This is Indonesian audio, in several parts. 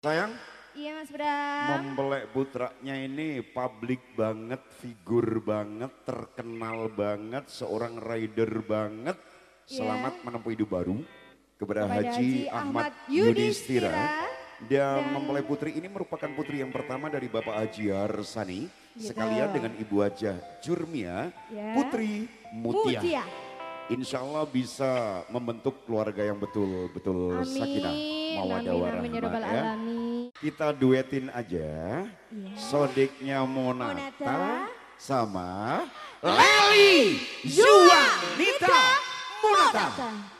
Sayang, Iya Mas Bram. mempelai putranya ini publik banget, figur banget, terkenal banget, seorang rider banget. Iya. Selamat menempuh hidup baru kepada, Kepada Haji, Haji Ahmad Yudhistira. Yudhistira. Dan Dan- mempelai putri ini merupakan putri yang pertama dari Bapak Haji Harsani. Gitu. Sekalian dengan Ibu Haja Jurmia, Ya. Putri Mutia. Mutia. Insya Allah bisa membentuk keluarga yang betul-betul sakinah, mawadah. Ya warahmah ya. Kita duetin aja Iya. sodeknya Monata, Monata. sama Leli Yuwanita Monata. Selamat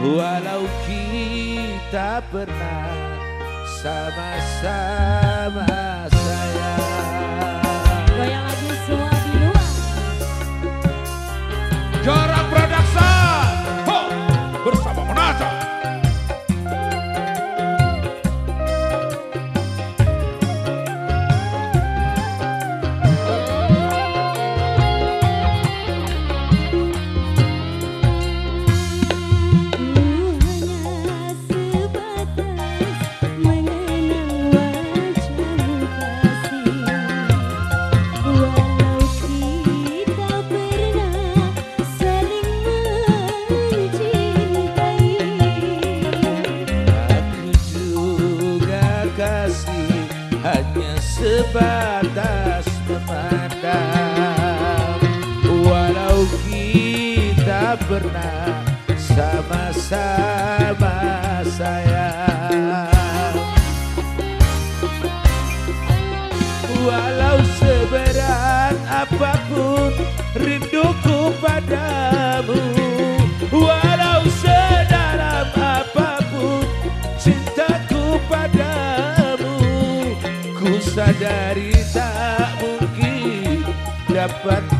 Walau kita pernah sama-sama sayang. Goyang lagi semua di luar. Jorak memandang Walau kita pernah sama-sama sayang. Walau seberat apa pun rinduku padamu. Walau sedalam apa pun cintaku padamu. Ku tak dapat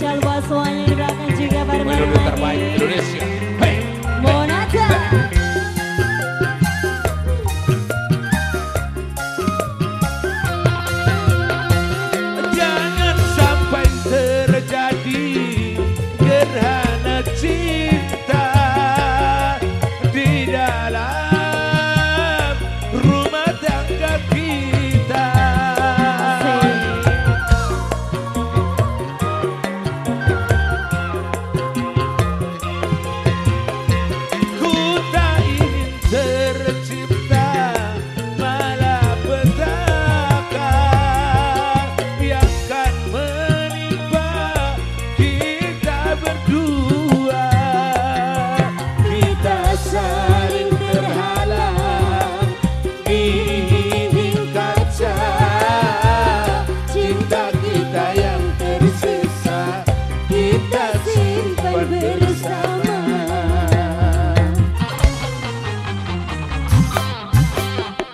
spesial buat semuanya yang di belakang juga barengan. Menurut terbaik Indonesia.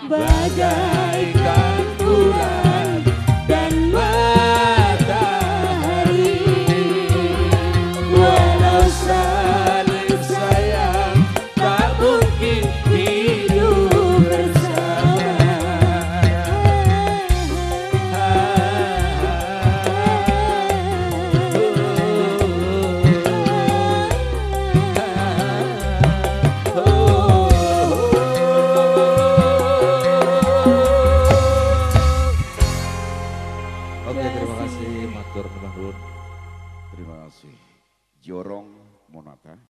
bagai